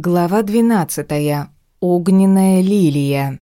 Глава 12. Огненная лилия.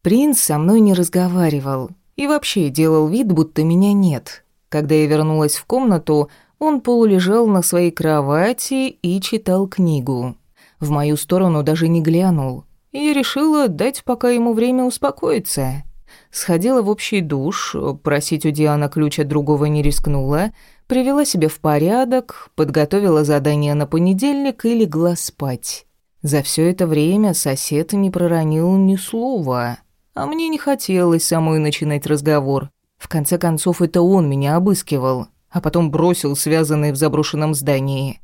Принц со мной не разговаривал и вообще делал вид, будто меня нет. Когда я вернулась в комнату, он полулежал на своей кровати и читал книгу. В мою сторону даже не глянул. И решила дать пока ему время успокоиться. Сходила в общий душ, просить у Диана ключ от другого не рискнула, привела себя в порядок, подготовила задание на понедельник и легла спать. За все это время сосед не проронил ни слова, а мне не хотелось самой начинать разговор. В конце концов, это он меня обыскивал, а потом бросил связанный в заброшенном здании.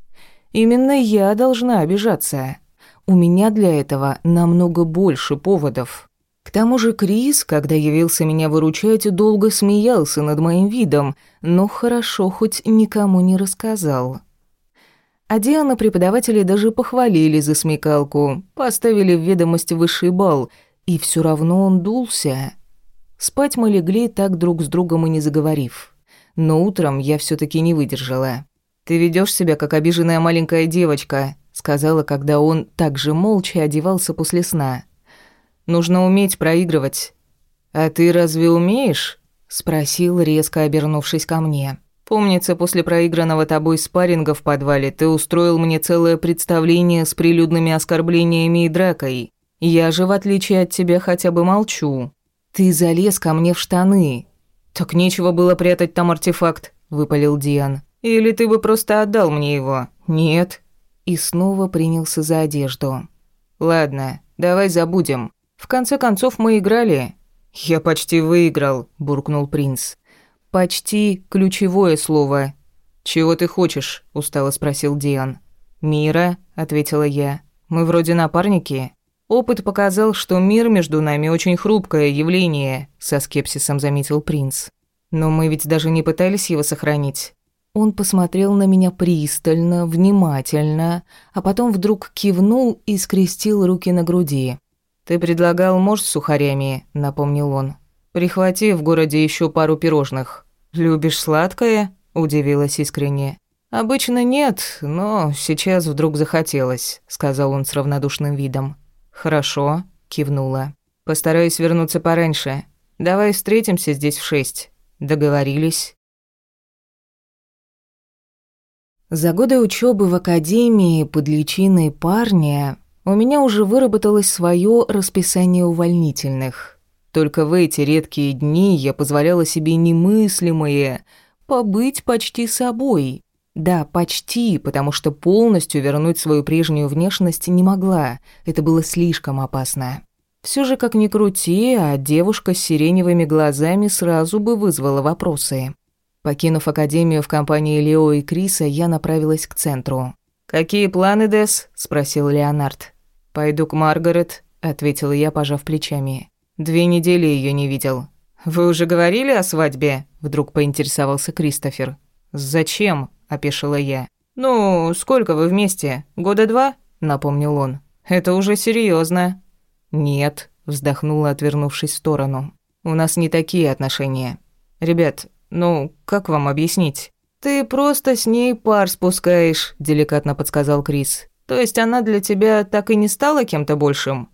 Именно я должна обижаться. У меня для этого намного больше поводов. К тому же Крис, когда явился меня выручать, долго смеялся над моим видом, но хорошо хоть никому не рассказал. А Диана преподаватели даже похвалили за смекалку, поставили в ведомость высший балл, и все равно он дулся. Спать мы легли так друг с другом и не заговорив. Но утром я все таки не выдержала. «Ты ведешь себя, как обиженная маленькая девочка», сказала, когда он так же молча одевался после сна. Нужно уметь проигрывать. А ты разве умеешь? спросил, резко обернувшись ко мне. Помнится, после проигранного тобой спарринга в подвале ты устроил мне целое представление с прилюдными оскорблениями и дракой. Я же, в отличие от тебя, хотя бы молчу. Ты залез ко мне в штаны. Так нечего было прятать там артефакт, выпалил Диан. Или ты бы просто отдал мне его? Нет. И снова принялся за одежду. Ладно, давай забудем. В конце концов мы играли. Я почти выиграл, буркнул принц. Почти ключевое слово. Чего ты хочешь? устало спросил Диан. Мира, ответила я. Мы вроде напарники. Опыт показал, что мир между нами очень хрупкое явление, со скепсисом заметил принц. Но мы ведь даже не пытались его сохранить. Он посмотрел на меня пристально, внимательно, а потом вдруг кивнул и скрестил руки на груди. «Ты предлагал морс с сухарями», — напомнил он. «Прихвати в городе еще пару пирожных». «Любишь сладкое?» — удивилась искренне. «Обычно нет, но сейчас вдруг захотелось», — сказал он с равнодушным видом. «Хорошо», — кивнула. «Постараюсь вернуться пораньше. Давай встретимся здесь в шесть. Договорились?» За годы учебы в академии под личиной парня у меня уже выработалось свое расписание увольнительных. Только в эти редкие дни я позволяла себе немыслимое побыть почти собой. Да, почти, потому что полностью вернуть свою прежнюю внешность не могла. Это было слишком опасно. Все же, как ни крути, а девушка с сиреневыми глазами сразу бы вызвала вопросы. Покинув академию в компании Лео и Криса, я направилась к центру. «Какие планы, Дес?» – спросил Леонард. «Пойду к Маргарет», – ответила я, пожав плечами. «Две недели ее не видел». «Вы уже говорили о свадьбе?» – вдруг поинтересовался Кристофер. «Зачем?» – опешила я. «Ну, сколько вы вместе? Года два?» – напомнил он. «Это уже серьезно. «Нет», – вздохнула, отвернувшись в сторону. «У нас не такие отношения. Ребят, ну, как вам объяснить?» «Ты просто с ней пар спускаешь», – деликатно подсказал Крис. «То есть она для тебя так и не стала кем-то большим?»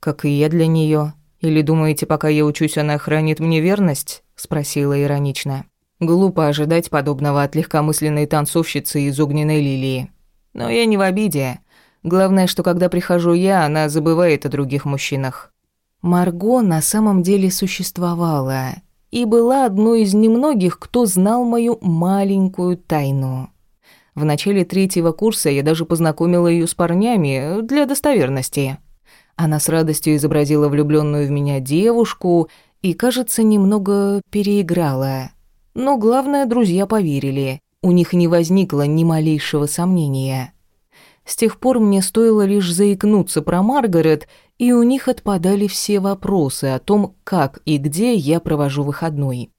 «Как и я для нее. Или думаете, пока я учусь, она хранит мне верность?» – спросила иронично. Глупо ожидать подобного от легкомысленной танцовщицы из огненной лилии. Но я не в обиде. Главное, что когда прихожу я, она забывает о других мужчинах. Марго на самом деле существовала, и была одной из немногих, кто знал мою маленькую тайну. В начале третьего курса я даже познакомила ее с парнями для достоверности. Она с радостью изобразила влюбленную в меня девушку и, кажется, немного переиграла. Но главное, друзья поверили. У них не возникло ни малейшего сомнения. С тех пор мне стоило лишь заикнуться про Маргарет, и у них отпадали все вопросы о том, как и где я провожу выходной.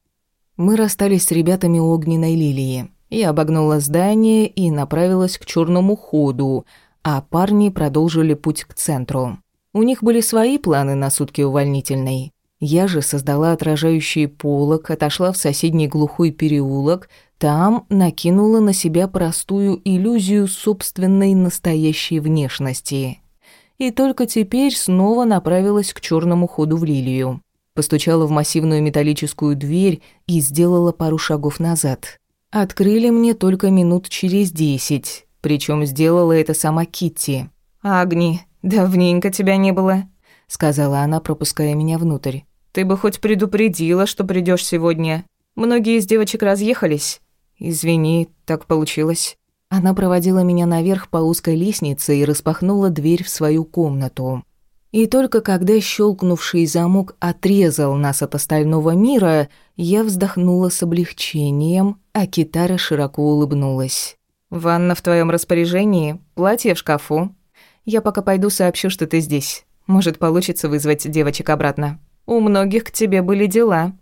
Мы расстались с ребятами огненной лилии. Я обогнула здание и направилась к черному ходу, а парни продолжили путь к центру. У них были свои планы на сутки увольнительной. Я же создала отражающий полог, отошла в соседний глухой переулок, там накинула на себя простую иллюзию собственной настоящей внешности. И только теперь снова направилась к черному ходу в лилию. Постучала в массивную металлическую дверь и сделала пару шагов назад. Открыли мне только минут через десять, причем сделала это сама Китти. «Агни, давненько тебя не было», — сказала она, пропуская меня внутрь. «Ты бы хоть предупредила, что придешь сегодня. Многие из девочек разъехались. Извини, так получилось». Она проводила меня наверх по узкой лестнице и распахнула дверь в свою комнату. И только когда щелкнувший замок отрезал нас от остального мира, я вздохнула с облегчением, а Китара широко улыбнулась. «Ванна в твоем распоряжении, платье в шкафу. Я пока пойду сообщу, что ты здесь. Может, получится вызвать девочек обратно. У многих к тебе были дела».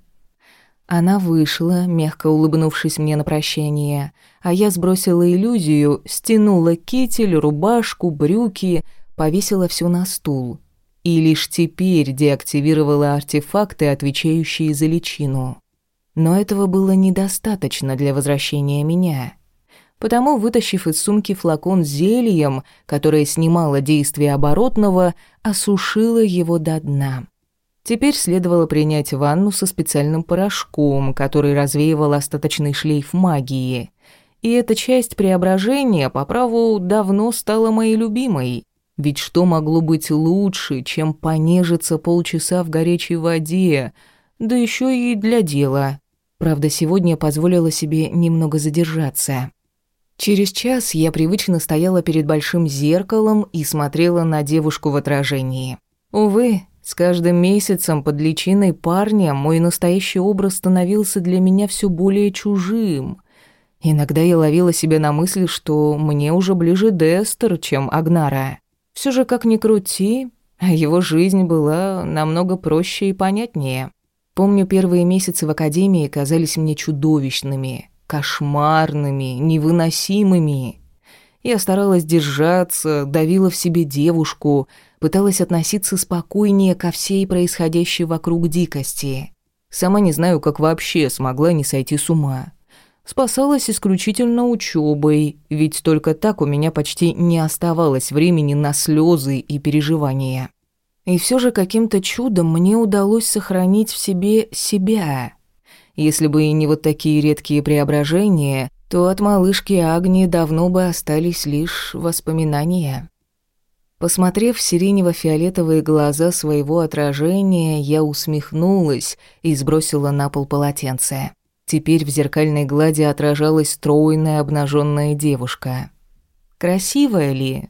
Она вышла, мягко улыбнувшись мне на прощание, а я сбросила иллюзию, стянула китель, рубашку, брюки, повесила все на стул. И лишь теперь деактивировала артефакты, отвечающие за личину. Но этого было недостаточно для возвращения меня. Потому, вытащив из сумки флакон с зельем, которое снимало действие оборотного, осушила его до дна. Теперь следовало принять ванну со специальным порошком, который развеивал остаточный шлейф магии. И эта часть преображения по праву давно стала моей любимой. Ведь что могло быть лучше, чем понежиться полчаса в горячей воде, да еще и для дела. Правда, сегодня позволила себе немного задержаться. Через час я привычно стояла перед большим зеркалом и смотрела на девушку в отражении. Увы, с каждым месяцем под личиной парня мой настоящий образ становился для меня все более чужим. Иногда я ловила себя на мысли, что мне уже ближе Дестер, чем Агнара. Все же, как ни крути, его жизнь была намного проще и понятнее. Помню, первые месяцы в академии казались мне чудовищными, кошмарными, невыносимыми. Я старалась держаться, давила в себе девушку, пыталась относиться спокойнее ко всей происходящей вокруг дикости. Сама не знаю, как вообще смогла не сойти с ума. Спасалась исключительно учебой, ведь только так у меня почти не оставалось времени на слезы и переживания. И все же каким-то чудом мне удалось сохранить в себе себя. Если бы и не вот такие редкие преображения, то от малышки Агни давно бы остались лишь воспоминания. Посмотрев в сиренево-фиолетовые глаза своего отражения, я усмехнулась и сбросила на пол полотенце. Теперь в зеркальной глади отражалась стройная обнаженная девушка. Красивая ли?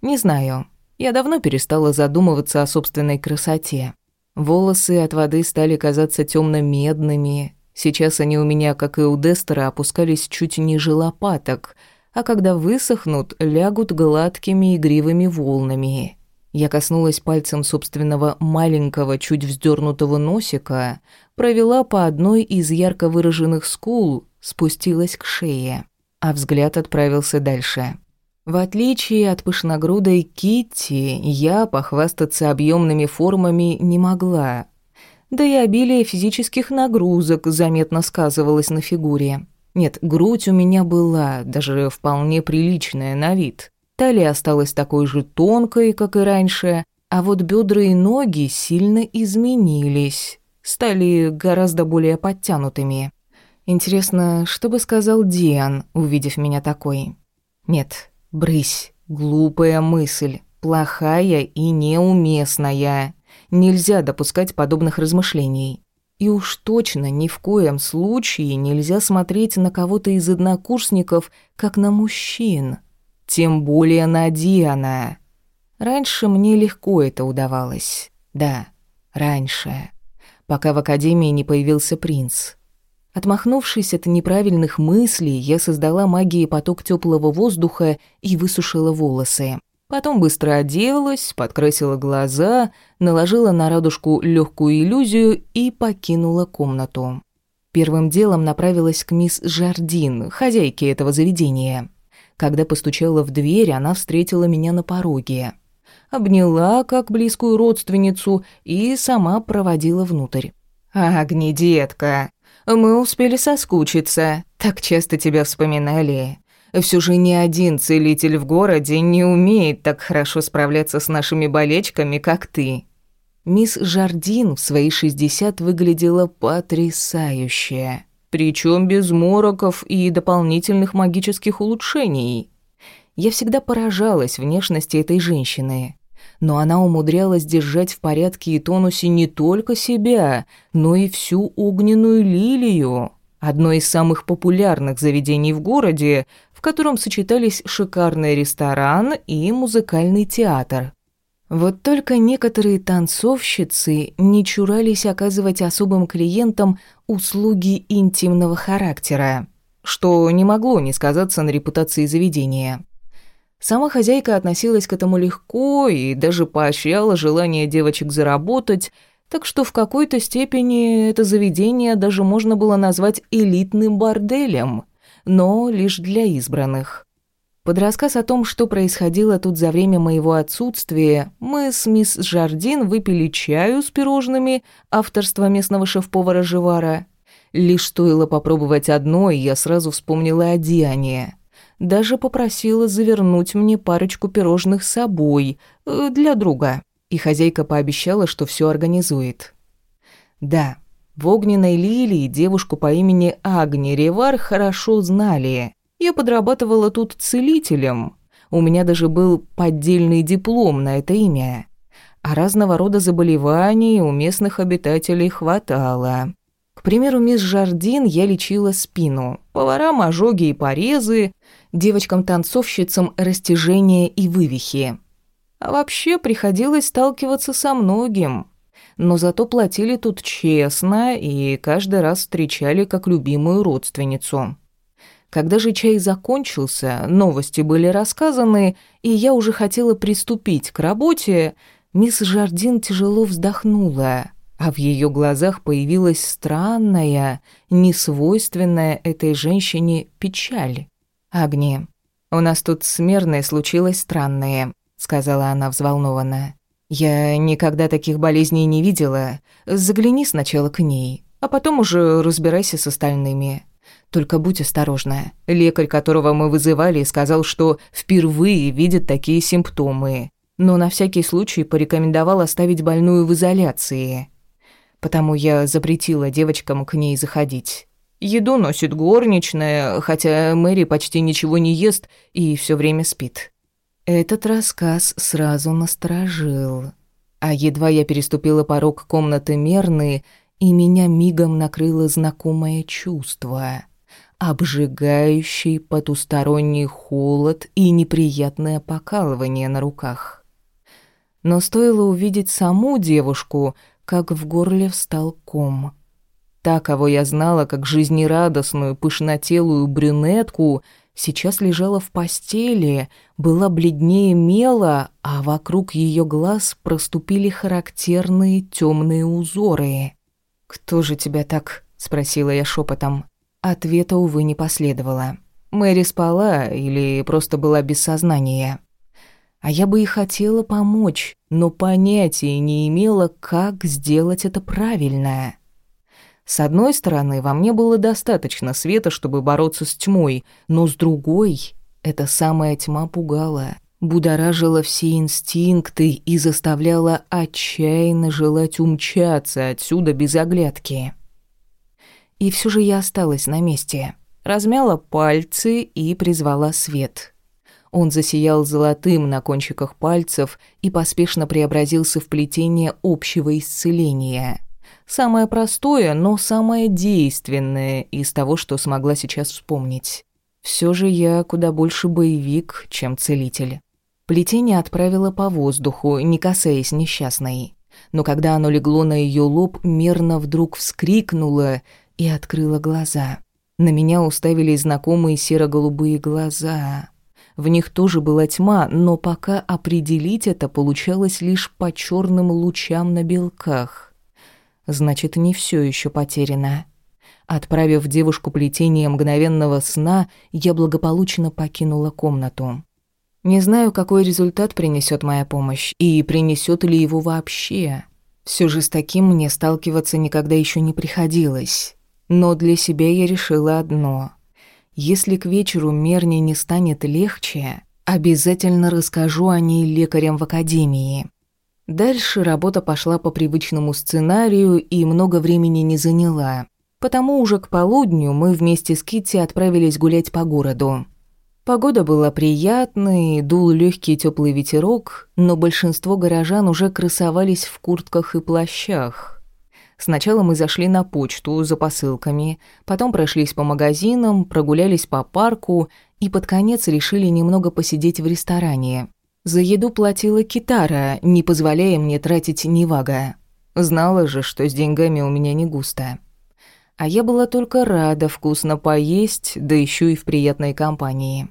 Не знаю. Я давно перестала задумываться о собственной красоте. Волосы от воды стали казаться темно-медными, Сейчас они у меня, как и у Дестера, опускались чуть ниже лопаток, а когда высохнут, лягут гладкими игривыми волнами. Я коснулась пальцем собственного маленького, чуть вздернутого носика, провела по одной из ярко выраженных скул, спустилась к шее, а взгляд отправился дальше. В отличие от пышногрудой Китти, я похвастаться объемными формами не могла, да и обилие физических нагрузок заметно сказывалось на фигуре. Нет, грудь у меня была, даже вполне приличная на вид. Талия осталась такой же тонкой, как и раньше, а вот бедра и ноги сильно изменились, стали гораздо более подтянутыми. Интересно, что бы сказал Диан, увидев меня такой? Нет, брысь, глупая мысль, плохая и неуместная. Нельзя допускать подобных размышлений. И уж точно ни в коем случае нельзя смотреть на кого-то из однокурсников, как на мужчин. Тем более на Диана. Раньше мне легко это удавалось. Да, раньше. Пока в академии не появился принц. Отмахнувшись от неправильных мыслей, я создала магией поток теплого воздуха и высушила волосы. Потом быстро оделась, подкрасила глаза, наложила на радужку легкую иллюзию и покинула комнату. Первым делом направилась к мисс Жардин, хозяйке этого заведения. Когда постучала в дверь, она встретила меня на пороге. обняла как близкую родственницу и сама проводила внутрь. «Агни, детка, мы успели соскучиться, так часто тебя вспоминали. Все же ни один целитель в городе не умеет так хорошо справляться с нашими болечками, как ты». Мисс Жардин в свои 60 выглядела потрясающе. Причем без мороков и дополнительных магических улучшений. Я всегда поражалась внешности этой женщины. Но она умудрялась держать в порядке и тонусе не только себя, но и всю огненную лилию. Одно из самых популярных заведений в городе, котором сочетались шикарный ресторан и музыкальный театр. Вот только некоторые танцовщицы не чурались оказывать особым клиентам услуги интимного характера, что не могло не сказаться на репутации заведения. Сама хозяйка относилась к этому легко и даже поощряла желание девочек заработать, так что в какой-то степени это заведение даже можно было назвать элитным борделем, но лишь для избранных. Под рассказ о том, что происходило тут за время моего отсутствия, мы с мисс Жардин выпили чаю с пирожными авторства местного шеф-повара Живара. Лишь стоило попробовать одно, и я сразу вспомнила о Диане. Даже попросила завернуть мне парочку пирожных с собой, э, для друга. И хозяйка пообещала, что все организует. Да, в огненной лилии девушку по имени Агни Ревар хорошо знали – я подрабатывала тут целителем. У меня даже был поддельный диплом на это имя. А разного рода заболеваний у местных обитателей хватало. К примеру, мисс Жардин я лечила спину, поварам ожоги и порезы, девочкам-танцовщицам растяжения и вывихи. А вообще приходилось сталкиваться со многим. Но зато платили тут честно и каждый раз встречали как любимую родственницу. Когда же чай закончился, новости были рассказаны, и я уже хотела приступить к работе, мисс Жардин тяжело вздохнула, а в ее глазах появилась странная, несвойственная этой женщине печаль. «Агни, у нас тут смерное случилось странное», — сказала она взволнованно. «Я никогда таких болезней не видела. Загляни сначала к ней, а потом уже разбирайся с остальными». Только будь осторожна. Лекарь, которого мы вызывали, сказал, что впервые видит такие симптомы. Но на всякий случай порекомендовал оставить больную в изоляции. Потому я запретила девочкам к ней заходить. Еду носит горничная, хотя Мэри почти ничего не ест и все время спит. Этот рассказ сразу насторожил. А едва я переступила порог комнаты Мерны, и меня мигом накрыло знакомое чувство — обжигающий потусторонний холод и неприятное покалывание на руках. Но стоило увидеть саму девушку, как в горле встал ком. Та, кого я знала как жизнерадостную, пышнотелую брюнетку, сейчас лежала в постели, была бледнее мела, а вокруг ее глаз проступили характерные темные узоры. «Кто же тебя так?» — спросила я шепотом. Ответа, увы, не последовало. Мэри спала или просто была без сознания. А я бы и хотела помочь, но понятия не имела, как сделать это правильно. С одной стороны, во мне было достаточно света, чтобы бороться с тьмой, но с другой, эта самая тьма пугала, будоражила все инстинкты и заставляла отчаянно желать умчаться отсюда без оглядки. И все же я осталась на месте. Размяла пальцы и призвала свет. Он засиял золотым на кончиках пальцев и поспешно преобразился в плетение общего исцеления. Самое простое, но самое действенное из того, что смогла сейчас вспомнить. Все же я куда больше боевик, чем целитель. Плетение отправила по воздуху, не касаясь несчастной. Но когда оно легло на ее лоб, мерно вдруг вскрикнула и открыла глаза. На меня уставились знакомые серо-голубые глаза. В них тоже была тьма, но пока определить это получалось лишь по черным лучам на белках. Значит, не все еще потеряно. Отправив девушку плетение мгновенного сна, я благополучно покинула комнату. Не знаю, какой результат принесет моя помощь, и принесет ли его вообще. Все же с таким мне сталкиваться никогда еще не приходилось. Но для себя я решила одно. Если к вечеру Мерни не станет легче, обязательно расскажу о ней лекарям в академии. Дальше работа пошла по привычному сценарию и много времени не заняла. Потому уже к полудню мы вместе с Китти отправились гулять по городу. Погода была приятной, дул легкий теплый ветерок, но большинство горожан уже красовались в куртках и плащах. Сначала мы зашли на почту за посылками, потом прошлись по магазинам, прогулялись по парку и под конец решили немного посидеть в ресторане. За еду платила Китара, не позволяя мне тратить невага. Знала же, что с деньгами у меня не густо. А я была только рада вкусно поесть, да еще и в приятной компании.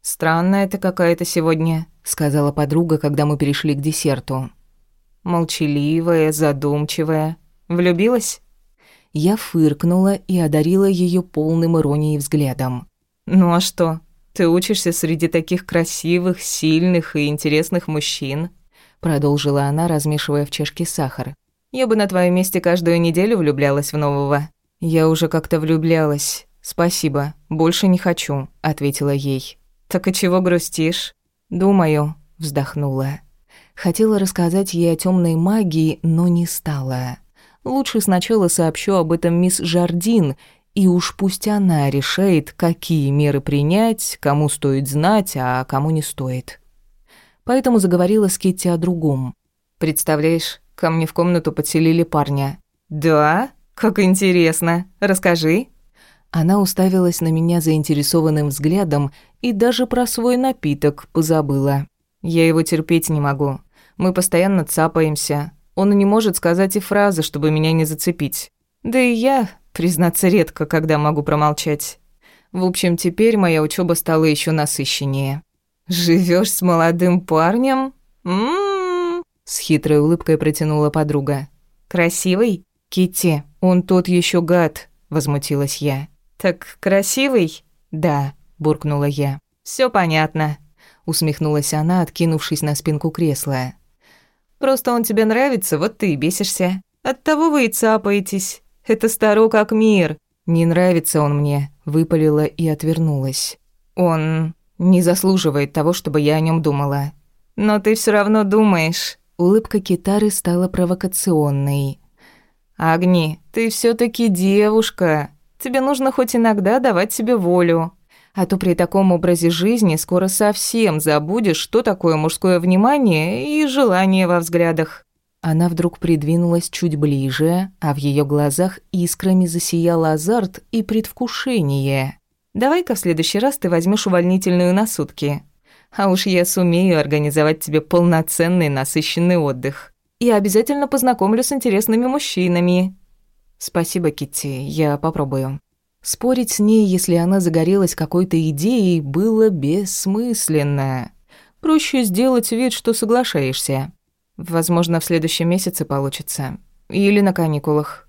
«Странная ты какая-то сегодня», — сказала подруга, когда мы перешли к десерту. «Молчаливая, задумчивая. Влюбилась?» Я фыркнула и одарила ее полным иронией взглядом. «Ну а что? Ты учишься среди таких красивых, сильных и интересных мужчин?» Продолжила она, размешивая в чашке сахар. «Я бы на твоем месте каждую неделю влюблялась в нового». «Я уже как-то влюблялась. Спасибо, больше не хочу», — ответила ей. «Так и чего грустишь?» «Думаю», — вздохнула. Хотела рассказать ей о темной магии, но не стала. Лучше сначала сообщу об этом мисс Жардин, и уж пусть она решает, какие меры принять, кому стоит знать, а кому не стоит. Поэтому заговорила с Китти о другом. «Представляешь, ко мне в комнату подселили парня». «Да? Как интересно. Расскажи». Она уставилась на меня заинтересованным взглядом и даже про свой напиток позабыла. Я его терпеть не могу. Мы постоянно цапаемся. Он не может сказать и фразы, чтобы меня не зацепить. Да и я, признаться, редко, когда могу промолчать. В общем, теперь моя учеба стала еще насыщеннее. Живешь с молодым парнем? Ммм. С хитрой улыбкой протянула подруга. Красивый? Китти, он тот еще гад, возмутилась я. «Так красивый?» «Да», — буркнула я. Все понятно», — усмехнулась она, откинувшись на спинку кресла. «Просто он тебе нравится, вот ты и бесишься. Оттого вы и цапаетесь. Это старо как мир». «Не нравится он мне», — выпалила и отвернулась. «Он не заслуживает того, чтобы я о нем думала». «Но ты все равно думаешь». Улыбка Китары стала провокационной. «Агни, ты все таки девушка. Тебе нужно хоть иногда давать себе волю. А то при таком образе жизни скоро совсем забудешь, что такое мужское внимание и желание во взглядах». Она вдруг придвинулась чуть ближе, а в ее глазах искрами засиял азарт и предвкушение. «Давай-ка в следующий раз ты возьмешь увольнительную на сутки. А уж я сумею организовать тебе полноценный насыщенный отдых. И обязательно познакомлю с интересными мужчинами. «Спасибо, Китти, я попробую». Спорить с ней, если она загорелась какой-то идеей, было бессмысленно. Проще сделать вид, что соглашаешься. Возможно, в следующем месяце получится. Или на каникулах.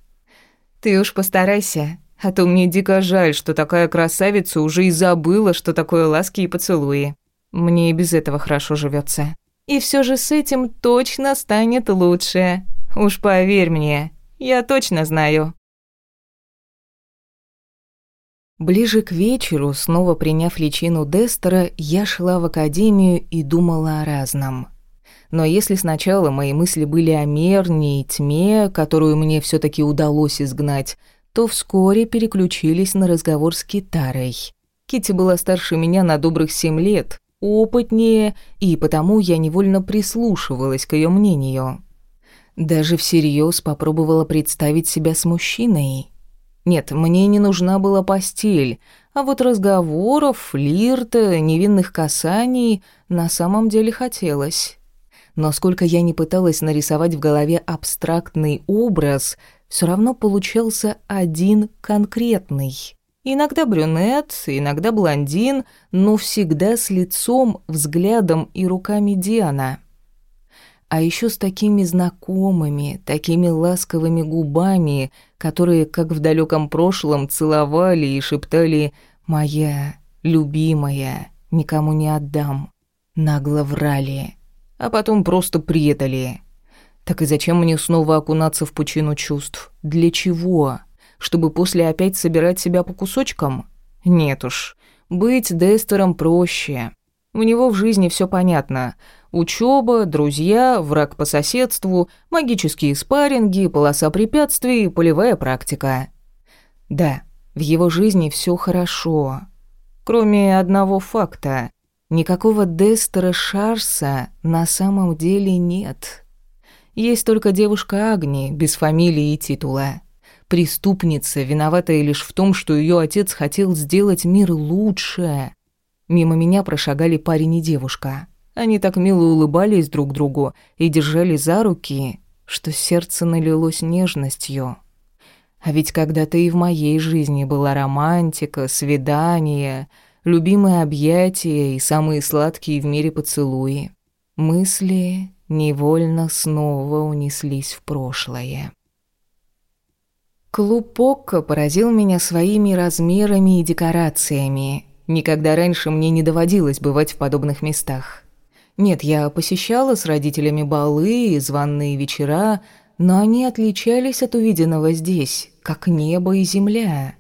Ты уж постарайся, а то мне дико жаль, что такая красавица уже и забыла, что такое ласки и поцелуи. Мне и без этого хорошо живется. И все же с этим точно станет лучше. Уж поверь мне, я точно знаю». Ближе к вечеру, снова приняв личину Дестера, я шла в академию и думала о разном. Но если сначала мои мысли были о мерне и тьме, которую мне все таки удалось изгнать, то вскоре переключились на разговор с Китарой. Кити была старше меня на добрых семь лет, опытнее, и потому я невольно прислушивалась к ее мнению. Даже всерьез попробовала представить себя с мужчиной. Нет, мне не нужна была постель, а вот разговоров, флирта, невинных касаний на самом деле хотелось. Но сколько я не пыталась нарисовать в голове абстрактный образ, все равно получался один конкретный. Иногда брюнет, иногда блондин, но всегда с лицом, взглядом и руками Диана. А еще с такими знакомыми, такими ласковыми губами, которые, как в далеком прошлом, целовали и шептали «Моя, любимая, никому не отдам». Нагло врали, а потом просто предали. Так и зачем мне снова окунаться в пучину чувств? Для чего? Чтобы после опять собирать себя по кусочкам? Нет уж. Быть Дестером проще. У него в жизни все понятно. Учеба, друзья, враг по соседству, магические спарринги, полоса препятствий, полевая практика. Да, в его жизни все хорошо. Кроме одного факта. Никакого Дестера Шарса на самом деле нет. Есть только девушка Агни, без фамилии и титула. Преступница, виноватая лишь в том, что ее отец хотел сделать мир лучше. Мимо меня прошагали парень и девушка. Они так мило улыбались друг другу и держали за руки, что сердце налилось нежностью. А ведь когда-то и в моей жизни была романтика, свидание, любимые объятия и самые сладкие в мире поцелуи. Мысли невольно снова унеслись в прошлое. Клуб Окко поразил меня своими размерами и декорациями. Никогда раньше мне не доводилось бывать в подобных местах. Нет, я посещала с родителями балы и званные вечера, но они отличались от увиденного здесь, как небо и земля.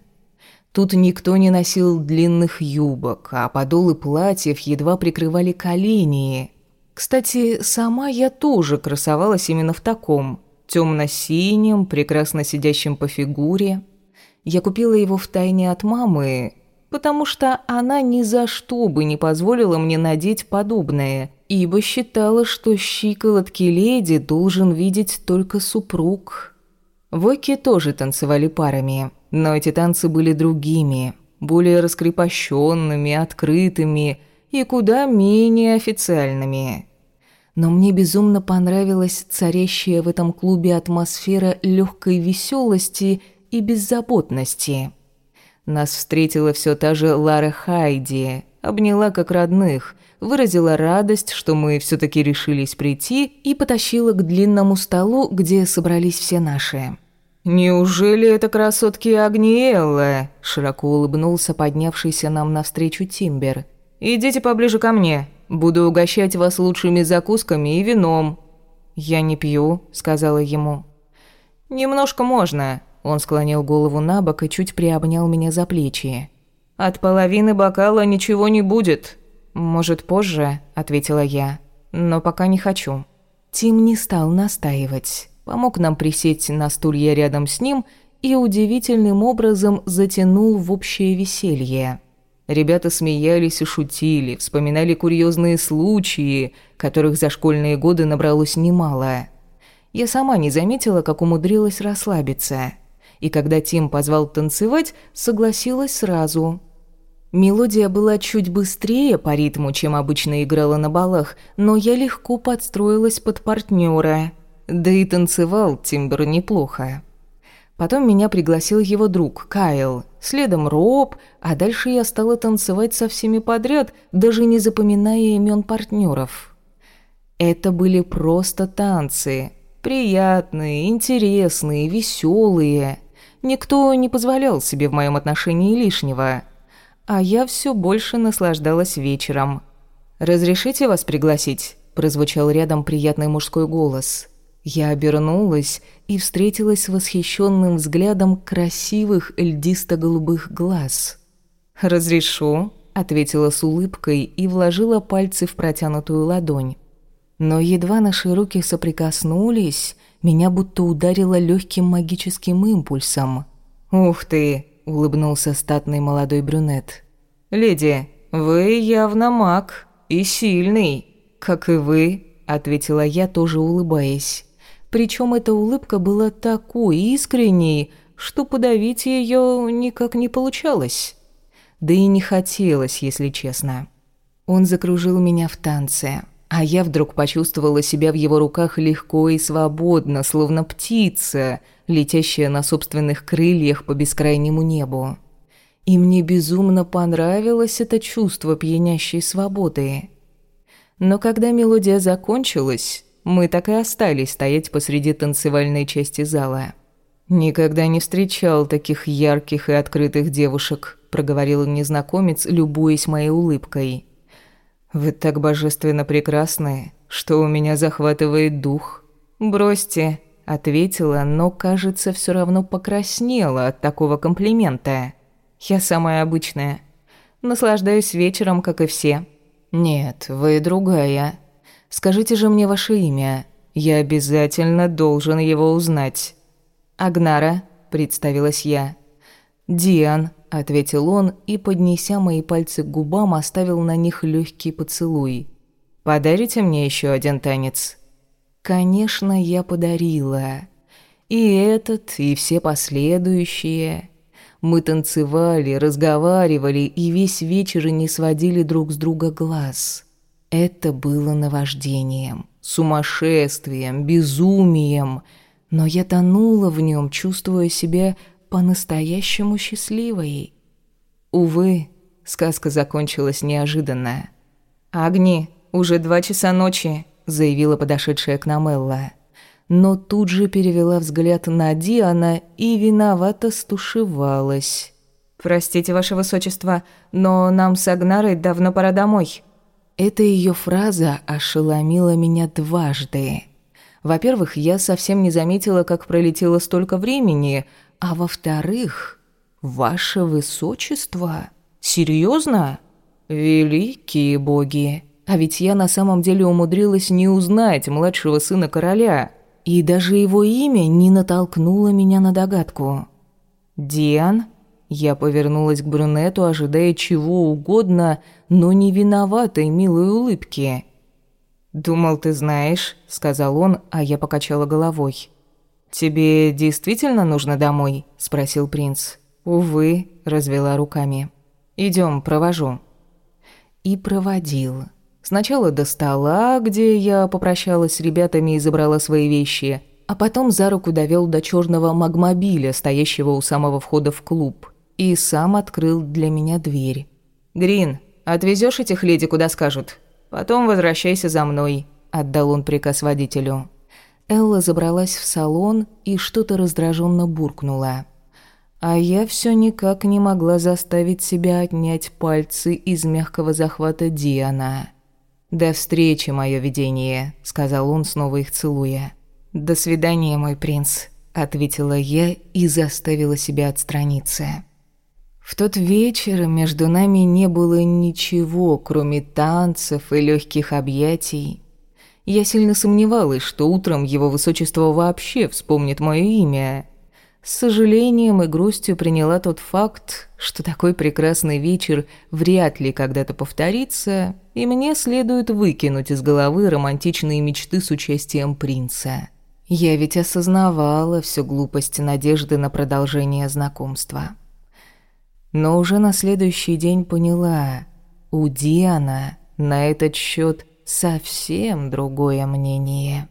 Тут никто не носил длинных юбок, а подолы платьев едва прикрывали колени. Кстати, сама я тоже красовалась именно в таком – темно-синим, прекрасно сидящим по фигуре. Я купила его в тайне от мамы, потому что она ни за что бы не позволила мне надеть подобное, ибо считала, что щиколотки леди должен видеть только супруг. Воки тоже танцевали парами, но эти танцы были другими, более раскрепощенными, открытыми и куда менее официальными но мне безумно понравилась царящая в этом клубе атмосфера легкой веселости и беззаботности. Нас встретила все та же Лара Хайди, обняла как родных, выразила радость, что мы все таки решились прийти, и потащила к длинному столу, где собрались все наши. «Неужели это красотки Агниэлла?» – широко улыбнулся поднявшийся нам навстречу Тимбер. «Идите поближе ко мне, Буду угощать вас лучшими закусками и вином». «Я не пью», — сказала ему. «Немножко можно», — он склонил голову на бок и чуть приобнял меня за плечи. «От половины бокала ничего не будет». «Может, позже», — ответила я, — «но пока не хочу». Тим не стал настаивать, помог нам присесть на стулья рядом с ним и удивительным образом затянул в общее веселье. Ребята смеялись и шутили, вспоминали курьезные случаи, которых за школьные годы набралось немало. Я сама не заметила, как умудрилась расслабиться. И когда Тим позвал танцевать, согласилась сразу. Мелодия была чуть быстрее по ритму, чем обычно играла на балах, но я легко подстроилась под партнера. Да и танцевал Тимбер неплохо. Потом меня пригласил его друг, Кайл, следом Роб, а дальше я стала танцевать со всеми подряд, даже не запоминая имен партнеров. Это были просто танцы. Приятные, интересные, веселые. Никто не позволял себе в моем отношении лишнего. А я все больше наслаждалась вечером. «Разрешите вас пригласить?» – прозвучал рядом приятный мужской голос. Я обернулась и встретилась с восхищенным взглядом красивых льдисто-голубых глаз. «Разрешу», — ответила с улыбкой и вложила пальцы в протянутую ладонь. Но едва наши руки соприкоснулись, меня будто ударило легким магическим импульсом. «Ух ты!» — улыбнулся статный молодой брюнет. «Леди, вы явно маг и сильный, как и вы», — ответила я, тоже улыбаясь. Причем эта улыбка была такой искренней, что подавить ее никак не получалось. Да и не хотелось, если честно. Он закружил меня в танце, а я вдруг почувствовала себя в его руках легко и свободно, словно птица, летящая на собственных крыльях по бескрайнему небу. И мне безумно понравилось это чувство пьянящей свободы. Но когда мелодия закончилась, мы так и остались стоять посреди танцевальной части зала. «Никогда не встречал таких ярких и открытых девушек», – проговорил незнакомец, любуясь моей улыбкой. Вы так божественно прекрасны, что у меня захватывает дух. Бросьте, ответила, но, кажется, все равно покраснела от такого комплимента. Я самая обычная. Наслаждаюсь вечером, как и все. Нет, вы другая. Скажите же мне ваше имя. Я обязательно должен его узнать. Агнара, представилась я. Диан, ответил он и, поднеся мои пальцы к губам, оставил на них легкий поцелуй. Подарите мне еще один танец. Конечно, я подарила. И этот, и все последующие. Мы танцевали, разговаривали и весь вечер не сводили друг с друга глаз. Это было наваждением, сумасшествием, безумием, но я тонула в нем, чувствуя себя по-настоящему счастливой. Увы, сказка закончилась неожиданно. «Агни, уже два часа ночи», — заявила подошедшая к нам Элла. Но тут же перевела взгляд на Диана и виновато стушевалась. «Простите, ваше высочество, но нам с Агнарой давно пора домой». Эта ее фраза ошеломила меня дважды. Во-первых, я совсем не заметила, как пролетело столько времени, а во-вторых, ваше высочество? Серьезно? Великие боги! А ведь я на самом деле умудрилась не узнать младшего сына короля, и даже его имя не натолкнуло меня на догадку. Диан? Я повернулась к брюнету, ожидая чего угодно, но не виноватой милой улыбки. «Думал, ты знаешь», — сказал он, а я покачала головой. «Тебе действительно нужно домой?» — спросил принц. «Увы», — развела руками. Идем, провожу». И проводил. Сначала до стола, где я попрощалась с ребятами и забрала свои вещи, а потом за руку довел до черного магмобиля, стоящего у самого входа в клуб, и сам открыл для меня дверь. «Грин, отвезешь этих леди куда скажут? Потом возвращайся за мной», — отдал он приказ водителю. Элла забралась в салон и что-то раздраженно буркнула. А я все никак не могла заставить себя отнять пальцы из мягкого захвата Диана. «До встречи, мое видение», — сказал он, снова их целуя. «До свидания, мой принц», — ответила я и заставила себя отстраниться. В тот вечер между нами не было ничего, кроме танцев и легких объятий. Я сильно сомневалась, что утром его высочество вообще вспомнит мое имя. С сожалением и грустью приняла тот факт, что такой прекрасный вечер вряд ли когда-то повторится, и мне следует выкинуть из головы романтичные мечты с участием принца. Я ведь осознавала всю глупость надежды на продолжение знакомства. Но уже на следующий день поняла, у Диана на этот счет совсем другое мнение.